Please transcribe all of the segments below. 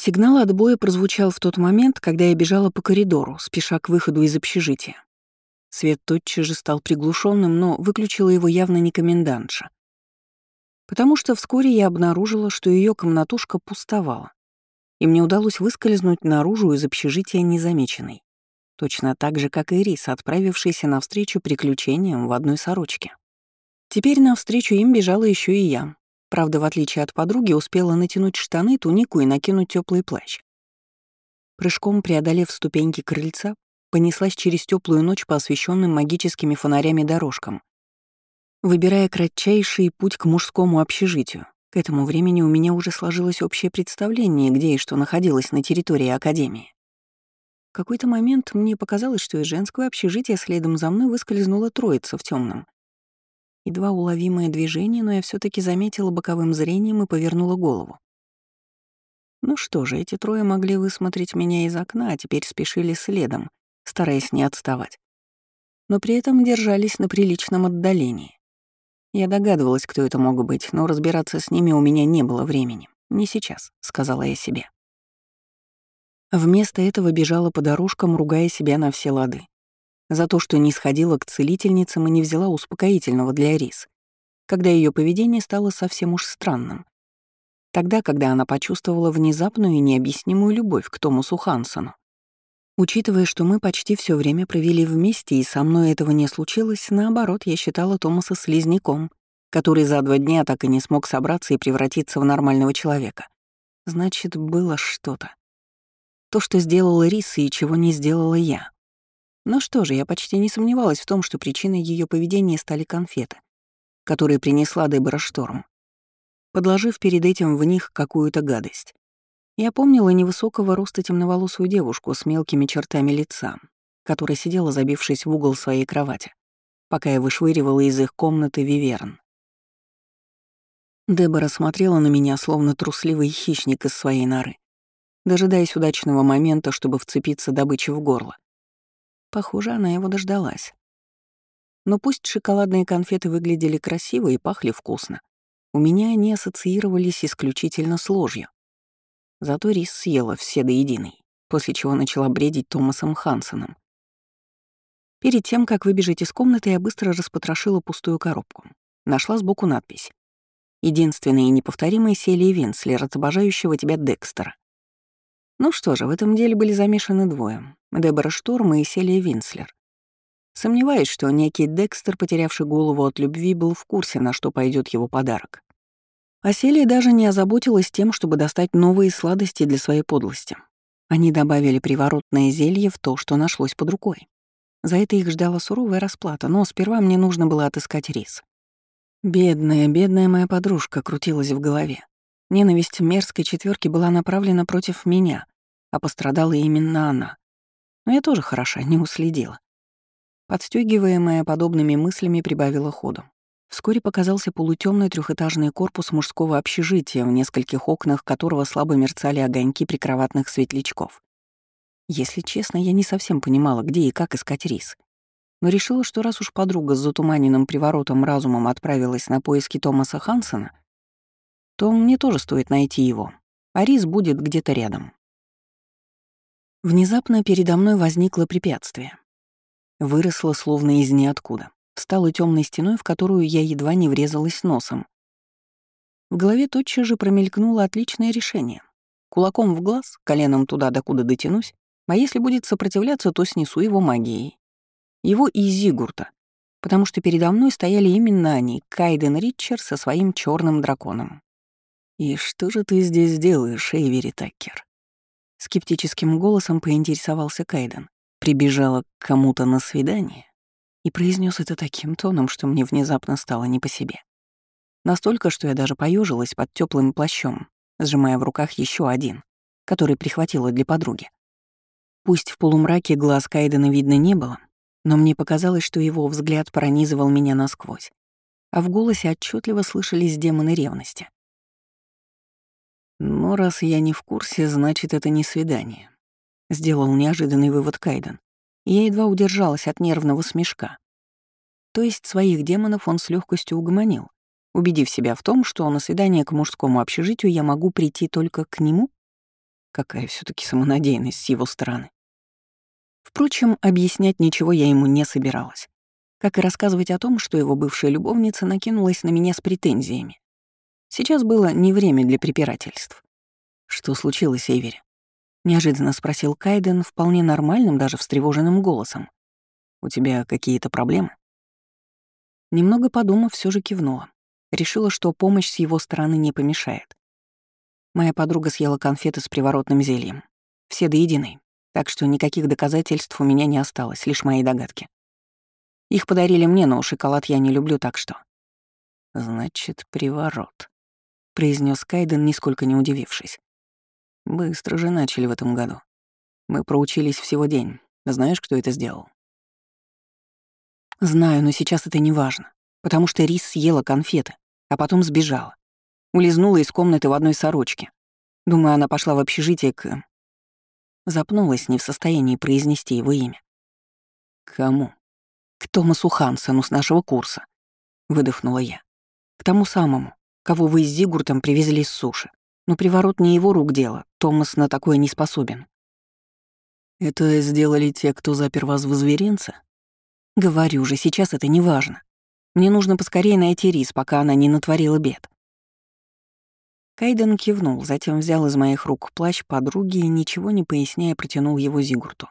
Сигнал отбоя прозвучал в тот момент, когда я бежала по коридору, спеша к выходу из общежития. Свет тотчас же стал приглушенным, но выключила его явно не комендантша. Потому что вскоре я обнаружила, что ее комнатушка пустовала, и мне удалось выскользнуть наружу из общежития незамеченной. Точно так же, как и Рис, отправившийся навстречу приключениям в одной сорочке. Теперь навстречу им бежала еще и я, Правда, в отличие от подруги, успела натянуть штаны, тунику и накинуть теплый плащ. Прыжком преодолев ступеньки крыльца, понеслась через теплую ночь по освещенным магическими фонарями дорожкам, выбирая кратчайший путь к мужскому общежитию. К этому времени у меня уже сложилось общее представление, где и что находилось на территории Академии. В какой-то момент мне показалось, что из женского общежития следом за мной выскользнула троица в темном. Едва уловимое движение, но я все таки заметила боковым зрением и повернула голову. Ну что же, эти трое могли высмотреть меня из окна, а теперь спешили следом, стараясь не отставать. Но при этом держались на приличном отдалении. Я догадывалась, кто это мог быть, но разбираться с ними у меня не было времени. Не сейчас, сказала я себе. Вместо этого бежала по дорожкам, ругая себя на все лады за то, что не сходила к целительницам и не взяла успокоительного для Рис, когда ее поведение стало совсем уж странным. Тогда, когда она почувствовала внезапную и необъяснимую любовь к Томасу Хансону. Учитывая, что мы почти все время провели вместе, и со мной этого не случилось, наоборот, я считала Томаса слизняком, который за два дня так и не смог собраться и превратиться в нормального человека. Значит, было что-то. То, что сделала Риса и чего не сделала я. Ну что же, я почти не сомневалась в том, что причиной ее поведения стали конфеты, которые принесла Дебора Шторм, подложив перед этим в них какую-то гадость. Я помнила невысокого роста темноволосую девушку с мелкими чертами лица, которая сидела, забившись в угол своей кровати, пока я вышвыривала из их комнаты виверн. Дебора смотрела на меня, словно трусливый хищник из своей норы, дожидаясь удачного момента, чтобы вцепиться добыче в горло. Похоже, она его дождалась. Но пусть шоколадные конфеты выглядели красиво и пахли вкусно, у меня они ассоциировались исключительно с ложью. Зато рис съела все до единой, после чего начала бредить Томасом Хансоном. Перед тем, как выбежать из комнаты, я быстро распотрошила пустую коробку. Нашла сбоку надпись. «Единственная и неповторимая Селия Винслер от обожающего тебя Декстера». Ну что же, в этом деле были замешаны двое — Дебора Шторм и Селия Винслер. Сомневаюсь, что некий Декстер, потерявший голову от любви, был в курсе, на что пойдет его подарок. А Селия даже не озаботилась тем, чтобы достать новые сладости для своей подлости. Они добавили приворотное зелье в то, что нашлось под рукой. За это их ждала суровая расплата, но сперва мне нужно было отыскать рис. Бедная, бедная моя подружка крутилась в голове. Ненависть мерзкой четверки была направлена против меня, а пострадала именно она. Но я тоже хороша, не уследила. Подстегиваемая подобными мыслями прибавила ходу. Вскоре показался полутемный трехэтажный корпус мужского общежития, в нескольких окнах которого слабо мерцали огоньки прикроватных светлячков. Если честно, я не совсем понимала, где и как искать рис. Но решила, что раз уж подруга с затуманенным приворотом разумом отправилась на поиски Томаса Хансона, то мне тоже стоит найти его, а рис будет где-то рядом. Внезапно передо мной возникло препятствие. Выросло словно из ниоткуда, стало темной стеной, в которую я едва не врезалась носом. В голове тотчас же промелькнуло отличное решение. Кулаком в глаз, коленом туда, докуда дотянусь, а если будет сопротивляться, то снесу его магией. Его и Зигурта, потому что передо мной стояли именно они, Кайден Ритчер со своим черным драконом. «И что же ты здесь делаешь, Эйвери Таккер?» Скептическим голосом поинтересовался Кайден. Прибежала к кому-то на свидание и произнес это таким тоном, что мне внезапно стало не по себе. Настолько, что я даже поежилась под теплым плащом, сжимая в руках еще один, который прихватила для подруги. Пусть в полумраке глаз Кайдена видно не было, но мне показалось, что его взгляд пронизывал меня насквозь, а в голосе отчетливо слышались демоны ревности. Но раз я не в курсе, значит, это не свидание. Сделал неожиданный вывод Кайден. Я едва удержалась от нервного смешка. То есть своих демонов он с легкостью угомонил, убедив себя в том, что на свидание к мужскому общежитию я могу прийти только к нему? Какая все таки самонадеянность с его стороны. Впрочем, объяснять ничего я ему не собиралась. Как и рассказывать о том, что его бывшая любовница накинулась на меня с претензиями. Сейчас было не время для препирательств. «Что случилось, Эйвери?» — неожиданно спросил Кайден вполне нормальным, даже встревоженным голосом. «У тебя какие-то проблемы?» Немного подумав, все же кивнула. Решила, что помощь с его стороны не помешает. Моя подруга съела конфеты с приворотным зельем. Все до единой. Так что никаких доказательств у меня не осталось, лишь мои догадки. Их подарили мне, но шоколад я не люблю, так что... «Значит, приворот», — произнес Кайден, нисколько не удивившись. «Быстро же начали в этом году. Мы проучились всего день. Знаешь, кто это сделал?» «Знаю, но сейчас это не важно, потому что Рис съела конфеты, а потом сбежала. Улизнула из комнаты в одной сорочке. Думаю, она пошла в общежитие к... Запнулась, не в состоянии произнести его имя. «Кому?» «К Томасу Хансену с нашего курса», — выдохнула я. «К тому самому, кого вы с Зигуртом привезли с суши. Но приворот не его рук дело, Томас на такое не способен». «Это сделали те, кто запер вас в зверинце?» «Говорю же, сейчас это не важно. Мне нужно поскорее найти Рис, пока она не натворила бед». Кайден кивнул, затем взял из моих рук плащ подруги и, ничего не поясняя, протянул его Зигурту.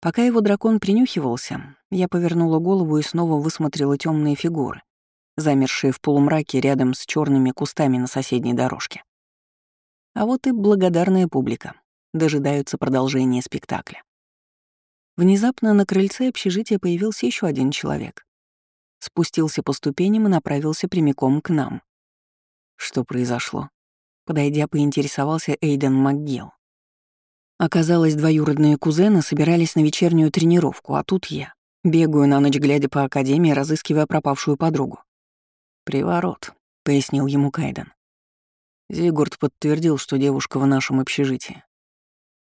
Пока его дракон принюхивался, я повернула голову и снова высмотрела темные фигуры, замершие в полумраке рядом с черными кустами на соседней дорожке. А вот и благодарная публика. Дожидаются продолжения спектакля. Внезапно на крыльце общежития появился еще один человек. Спустился по ступеням и направился прямиком к нам. Что произошло? Подойдя, поинтересовался Эйден МакГилл. Оказалось, двоюродные кузены собирались на вечернюю тренировку, а тут я. Бегаю на ночь, глядя по академии, разыскивая пропавшую подругу. «Приворот», — пояснил ему Кайден. Зигурд подтвердил, что девушка в нашем общежитии.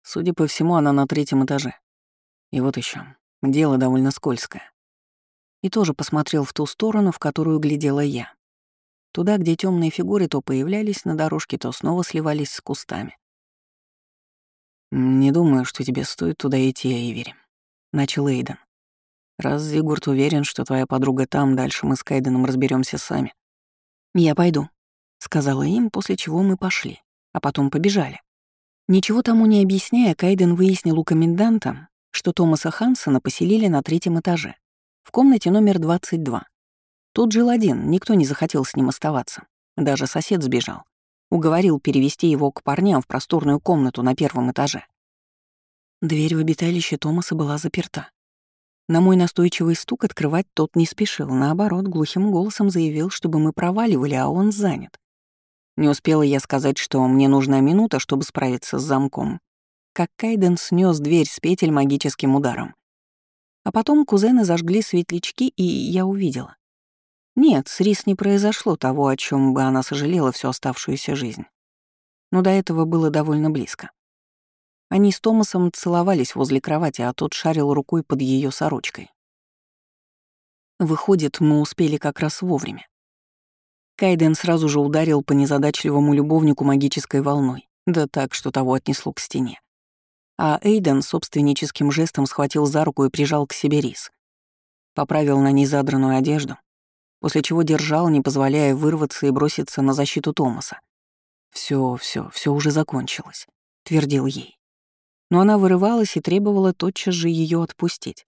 Судя по всему, она на третьем этаже. И вот еще, дело довольно скользкое. И тоже посмотрел в ту сторону, в которую глядела я. Туда, где темные фигуры то появлялись на дорожке, то снова сливались с кустами. «Не думаю, что тебе стоит туда идти, Эйвери», — начал Эйден. «Раз Зигурд уверен, что твоя подруга там, дальше мы с Кайденом разберемся сами». «Я пойду», — сказала им, после чего мы пошли, а потом побежали. Ничего тому не объясняя, Кайден выяснил у коменданта, что Томаса Хансона поселили на третьем этаже, в комнате номер 22. Тут жил один, никто не захотел с ним оставаться. Даже сосед сбежал. Уговорил перевести его к парням в просторную комнату на первом этаже. Дверь в обиталище Томаса была заперта. На мой настойчивый стук открывать тот не спешил, наоборот, глухим голосом заявил, чтобы мы проваливали, а он занят. Не успела я сказать, что мне нужна минута, чтобы справиться с замком, как Кайден снес дверь с петель магическим ударом. А потом кузены зажгли светлячки, и я увидела. Нет, с Рис не произошло того, о чем бы она сожалела всю оставшуюся жизнь. Но до этого было довольно близко. Они с Томасом целовались возле кровати, а тот шарил рукой под ее сорочкой. Выходит, мы успели как раз вовремя. Кайден сразу же ударил по незадачливому любовнику магической волной, да так, что того отнесло к стене. А Эйден собственническим жестом схватил за руку и прижал к себе рис. Поправил на ней задранную одежду, после чего держал, не позволяя вырваться и броситься на защиту Томаса. Все, все, все уже закончилось», — твердил ей. Но она вырывалась и требовала тотчас же ее отпустить.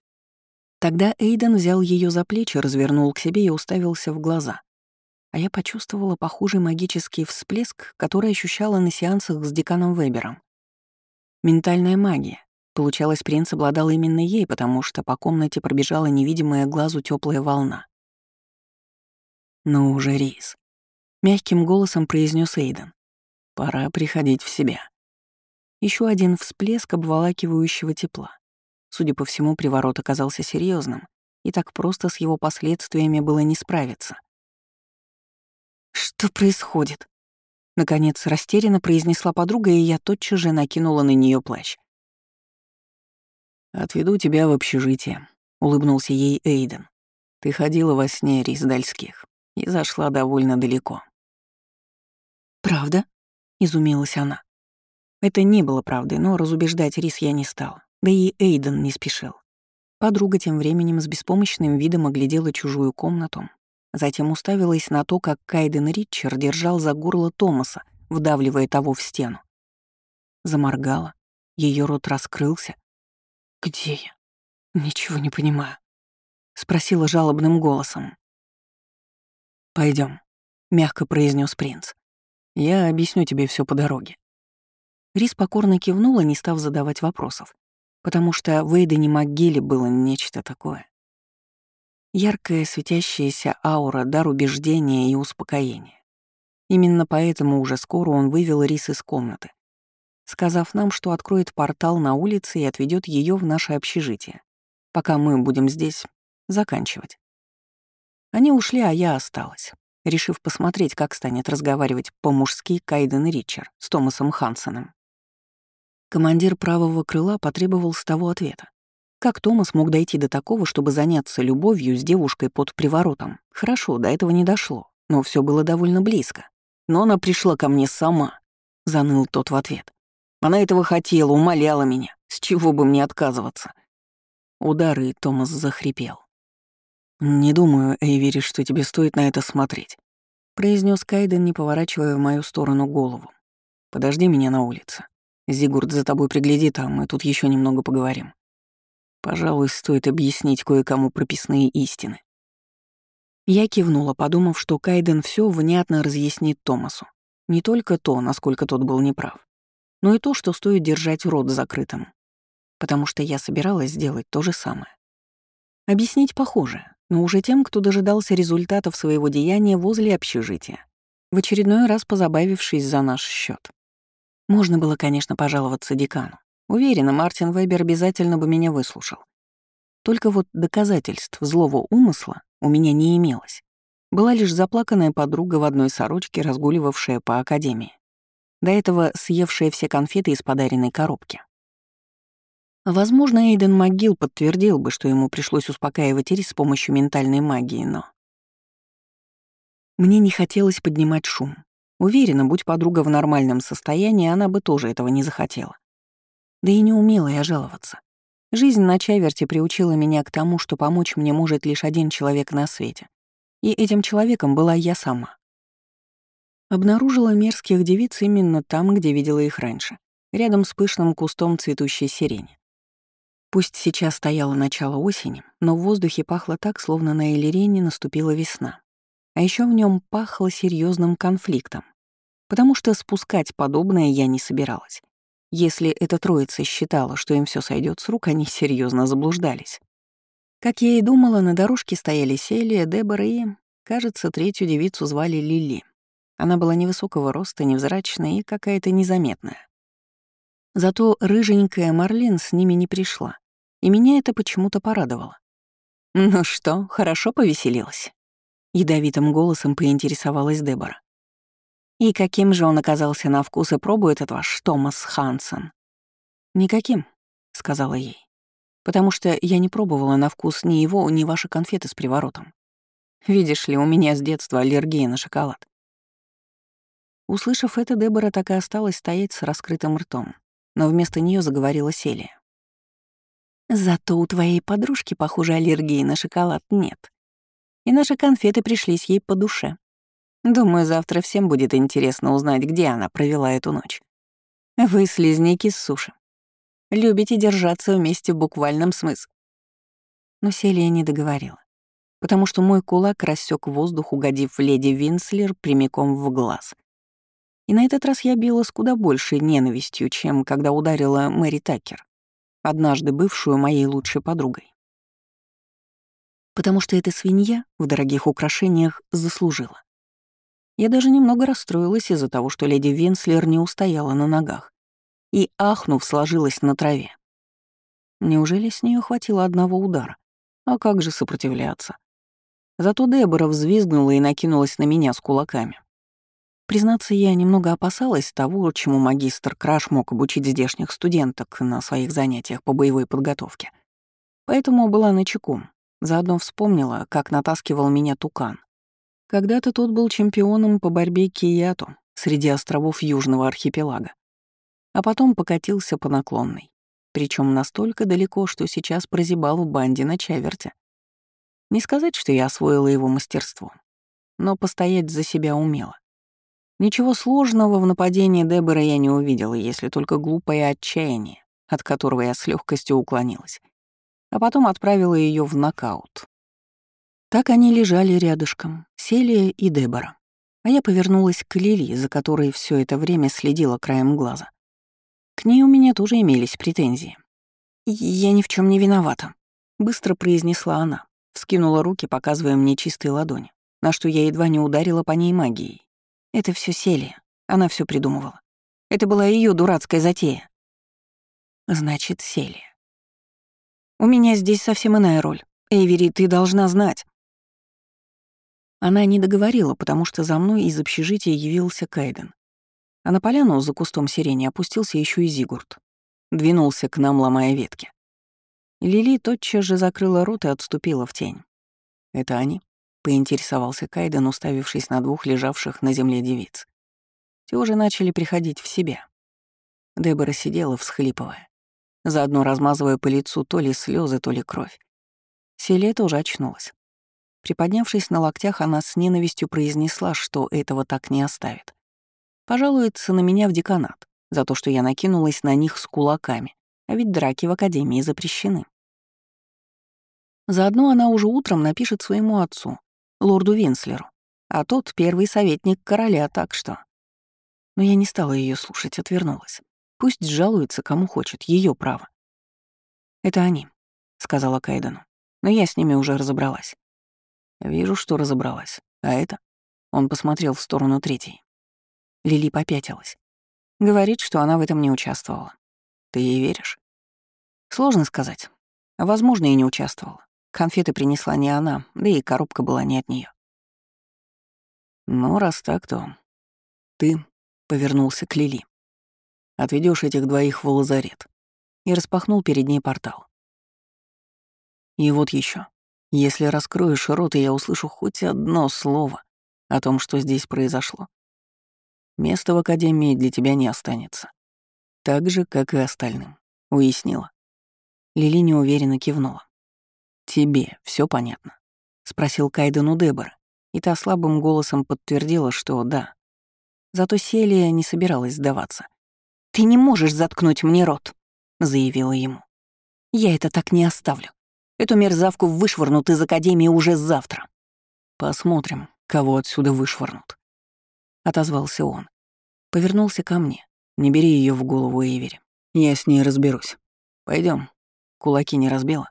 Тогда Эйден взял ее за плечи, развернул к себе и уставился в глаза. А я почувствовала похожий магический всплеск, который ощущала на сеансах с деканом Вебером. Ментальная магия. Получалось, принц обладал именно ей, потому что по комнате пробежала невидимая глазу теплая волна. «Ну уже, Рис», — мягким голосом произнес Эйден. «Пора приходить в себя». Еще один всплеск обволакивающего тепла. Судя по всему, приворот оказался серьезным, и так просто с его последствиями было не справиться. «Что происходит?» Наконец, растерянно произнесла подруга, и я тотчас же накинула на нее плащ. «Отведу тебя в общежитие», — улыбнулся ей Эйден. «Ты ходила во сне Рис Дальских и зашла довольно далеко. «Правда?» — изумилась она. Это не было правдой, но разубеждать Рис я не стал. Да и Эйден не спешил. Подруга тем временем с беспомощным видом оглядела чужую комнату, затем уставилась на то, как Кайден Ритчер держал за горло Томаса, вдавливая того в стену. Заморгала, ее рот раскрылся. «Где я? Ничего не понимаю», — спросила жалобным голосом. Пойдем, мягко произнес принц. Я объясню тебе все по дороге. Рис покорно кивнула, не став задавать вопросов потому что в Эйдене МакГилле было нечто такое. Яркая светящаяся аура, дар убеждения и успокоения. Именно поэтому уже скоро он вывел Рис из комнаты, сказав нам, что откроет портал на улице и отведет ее в наше общежитие, пока мы будем здесь заканчивать. Они ушли, а я осталась, решив посмотреть, как станет разговаривать по-мужски Кайден Ричард с Томасом Хансеном. Командир правого крыла потребовал с того ответа. Как Томас мог дойти до такого, чтобы заняться любовью с девушкой под приворотом? Хорошо, до этого не дошло, но все было довольно близко. Но она пришла ко мне сама, заныл тот в ответ. Она этого хотела, умоляла меня, с чего бы мне отказываться. Удары Томас захрипел. «Не думаю, Эйвери, что тебе стоит на это смотреть», — произнес Кайден, не поворачивая в мою сторону голову. «Подожди меня на улице. Зигурд за тобой приглядит, а мы тут еще немного поговорим. Пожалуй, стоит объяснить кое-кому прописные истины. Я кивнула, подумав, что Кайден все внятно разъяснит Томасу. Не только то, насколько тот был неправ, но и то, что стоит держать рот закрытым. Потому что я собиралась сделать то же самое. Объяснить похоже, но уже тем, кто дожидался результатов своего деяния возле общежития, в очередной раз позабавившись за наш счет. Можно было, конечно, пожаловаться декану. Уверена, Мартин Вебер обязательно бы меня выслушал. Только вот доказательств злого умысла у меня не имелось. Была лишь заплаканная подруга в одной сорочке, разгуливавшая по академии. До этого съевшая все конфеты из подаренной коробки. Возможно, Эйден Могил подтвердил бы, что ему пришлось успокаивать Ирис с помощью ментальной магии, но... Мне не хотелось поднимать шум. Уверена, будь подруга в нормальном состоянии, она бы тоже этого не захотела. Да и не умела я жаловаться. Жизнь на чаверте приучила меня к тому, что помочь мне может лишь один человек на свете. И этим человеком была я сама. Обнаружила мерзких девиц именно там, где видела их раньше, рядом с пышным кустом цветущей сирени. Пусть сейчас стояло начало осени, но в воздухе пахло так, словно на Элирене наступила весна. А еще в нем пахло серьезным конфликтом, потому что спускать подобное я не собиралась. Если эта троица считала, что им все сойдет с рук, они серьезно заблуждались. Как я и думала, на дорожке стояли Селия, Дебора и, кажется, третью девицу звали Лили. Она была невысокого роста, невзрачная и какая-то незаметная. Зато рыженькая Марлин с ними не пришла, и меня это почему-то порадовало. «Ну что, хорошо повеселилась?» Ядовитым голосом поинтересовалась Дебора. «И каким же он оказался на вкус и пробует этот ваш Томас Хансен?» «Никаким», — сказала ей. «Потому что я не пробовала на вкус ни его, ни ваши конфеты с приворотом. Видишь ли, у меня с детства аллергия на шоколад». Услышав это, Дебора так и осталась стоять с раскрытым ртом, но вместо нее заговорила Селия. «Зато у твоей подружки, похоже, аллергии на шоколад нет и наши конфеты пришлись ей по душе. Думаю, завтра всем будет интересно узнать, где она провела эту ночь. Вы слизняки с суши. Любите держаться вместе в буквальном смысле. Но Селия не договорила, потому что мой кулак рассек воздух, угодив леди Винслер прямиком в глаз. И на этот раз я била с куда большей ненавистью, чем когда ударила Мэри Такер, однажды бывшую моей лучшей подругой потому что эта свинья в дорогих украшениях заслужила. Я даже немного расстроилась из-за того, что леди Венслер не устояла на ногах и, ахнув, сложилась на траве. Неужели с нее хватило одного удара? А как же сопротивляться? Зато Дебора взвизгнула и накинулась на меня с кулаками. Признаться, я немного опасалась того, чему магистр Краш мог обучить здешних студенток на своих занятиях по боевой подготовке. Поэтому была начеку, Заодно вспомнила, как натаскивал меня Тукан. Когда-то тот был чемпионом по борьбе кияту среди островов Южного архипелага. а потом покатился по наклонной, причем настолько далеко, что сейчас прозябал в банде на чаверте. Не сказать, что я освоила его мастерство, но постоять за себя умела. Ничего сложного в нападении Дебора я не увидела, если только глупое отчаяние, от которого я с легкостью уклонилась, а потом отправила ее в нокаут. Так они лежали рядышком, Селия и Дебора. А я повернулась к Лили, за которой все это время следила краем глаза. К ней у меня тоже имелись претензии. «Я ни в чем не виновата», — быстро произнесла она, вскинула руки, показывая мне чистые ладони, на что я едва не ударила по ней магией. Это все Селия, она все придумывала. Это была ее дурацкая затея. Значит, Селия. У меня здесь совсем иная роль. Эйвери, ты должна знать. Она не договорила, потому что за мной из общежития явился Кайден а на поляну за кустом сирени опустился еще и Зигурд. Двинулся к нам, ломая ветки. Лили тотчас же закрыла рот и отступила в тень. «Это они?» — поинтересовался Кайден, уставившись на двух лежавших на земле девиц. Те уже начали приходить в себя. Дебора сидела, всхлипывая, заодно размазывая по лицу то ли слезы, то ли кровь. Селия тоже очнулась. Приподнявшись на локтях, она с ненавистью произнесла, что этого так не оставит. Пожалуется на меня в деканат за то, что я накинулась на них с кулаками, а ведь драки в академии запрещены. Заодно она уже утром напишет своему отцу, лорду Винслеру, а тот первый советник короля, так что... Но я не стала ее слушать, отвернулась. Пусть жалуется, кому хочет, ее право. «Это они», — сказала Кайдену, но я с ними уже разобралась. «Вижу, что разобралась. А это?» Он посмотрел в сторону третьей. Лили попятилась. Говорит, что она в этом не участвовала. Ты ей веришь? Сложно сказать. Возможно, и не участвовала. Конфеты принесла не она, да и коробка была не от нее. Ну, раз так, то ты повернулся к Лили. Отведешь этих двоих в лазарет. И распахнул перед ней портал. И вот еще. Если раскроешь рот, и я услышу хоть одно слово о том, что здесь произошло, Места в академии для тебя не останется. Так же, как и остальным. Уяснила. Лили неуверенно кивнула. «Тебе все понятно?» — спросил Кайден у Дебора, и та слабым голосом подтвердила, что да. Зато Селия не собиралась сдаваться. «Ты не можешь заткнуть мне рот», — заявила ему. «Я это так не оставлю. Эту мерзавку вышвырнут из Академии уже завтра». «Посмотрим, кого отсюда вышвырнут», отозвался он. Повернулся ко мне. Не бери ее в голову, Эйвери. Я с ней разберусь. Пойдем. Кулаки не разбила?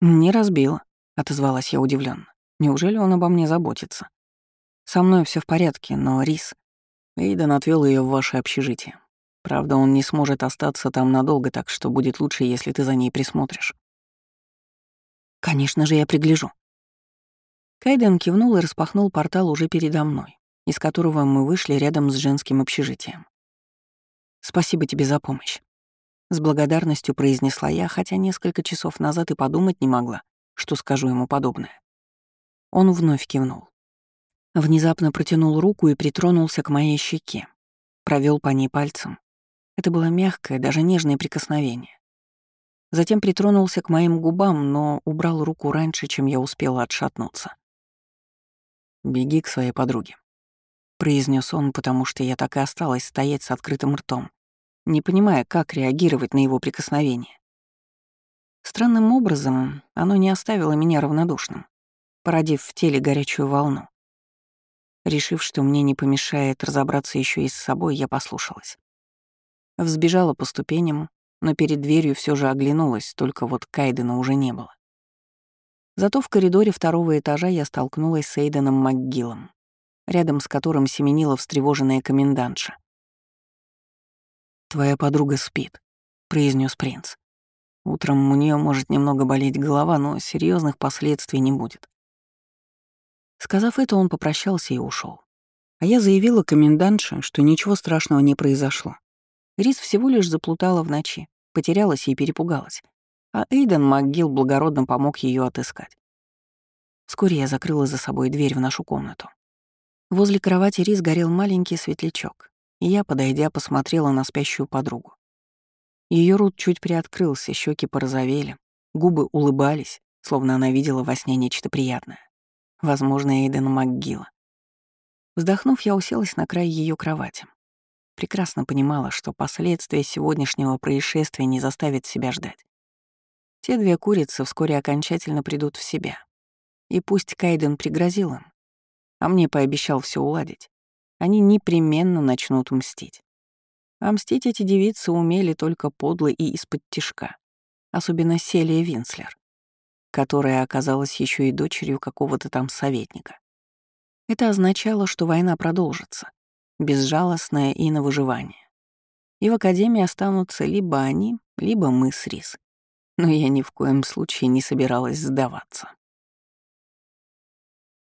Не разбила, отозвалась я удивленно. Неужели он обо мне заботится? Со мной все в порядке, но Рис... Эйден отвел ее в ваше общежитие. Правда, он не сможет остаться там надолго, так что будет лучше, если ты за ней присмотришь. Конечно же, я пригляжу. Кайден кивнул и распахнул портал уже передо мной из которого мы вышли рядом с женским общежитием. «Спасибо тебе за помощь», — с благодарностью произнесла я, хотя несколько часов назад и подумать не могла, что скажу ему подобное. Он вновь кивнул. Внезапно протянул руку и притронулся к моей щеке. Провел по ней пальцем. Это было мягкое, даже нежное прикосновение. Затем притронулся к моим губам, но убрал руку раньше, чем я успела отшатнуться. «Беги к своей подруге», произнес он, потому что я так и осталась стоять с открытым ртом, не понимая, как реагировать на его прикосновение. Странным образом оно не оставило меня равнодушным, породив в теле горячую волну. Решив, что мне не помешает разобраться еще и с собой, я послушалась. Взбежала по ступеням, но перед дверью все же оглянулась, только вот Кайдена уже не было. Зато в коридоре второго этажа я столкнулась с Эйденом МакГиллом рядом с которым семенила встревоженная комендантша. «Твоя подруга спит», — произнес принц. «Утром у нее может немного болеть голова, но серьезных последствий не будет». Сказав это, он попрощался и ушел. А я заявила комендантше, что ничего страшного не произошло. Рис всего лишь заплутала в ночи, потерялась и перепугалась, а Эйден МакГилл благородно помог ее отыскать. Вскоре я закрыла за собой дверь в нашу комнату. Возле кровати Рис горел маленький светлячок, и я, подойдя, посмотрела на спящую подругу. Ее рот чуть приоткрылся, щеки порозовели, губы улыбались, словно она видела во сне нечто приятное. Возможно, Эйден МакГилла. Вздохнув, я уселась на край ее кровати. Прекрасно понимала, что последствия сегодняшнего происшествия не заставят себя ждать. Те две курицы вскоре окончательно придут в себя. И пусть Кайден пригрозил им, а мне пообещал все уладить, они непременно начнут мстить. А мстить эти девицы умели только подло и из-под тишка, особенно Селия Винслер, которая оказалась еще и дочерью какого-то там советника. Это означало, что война продолжится, безжалостная и на выживание. И в Академии останутся либо они, либо мы с Рис. Но я ни в коем случае не собиралась сдаваться.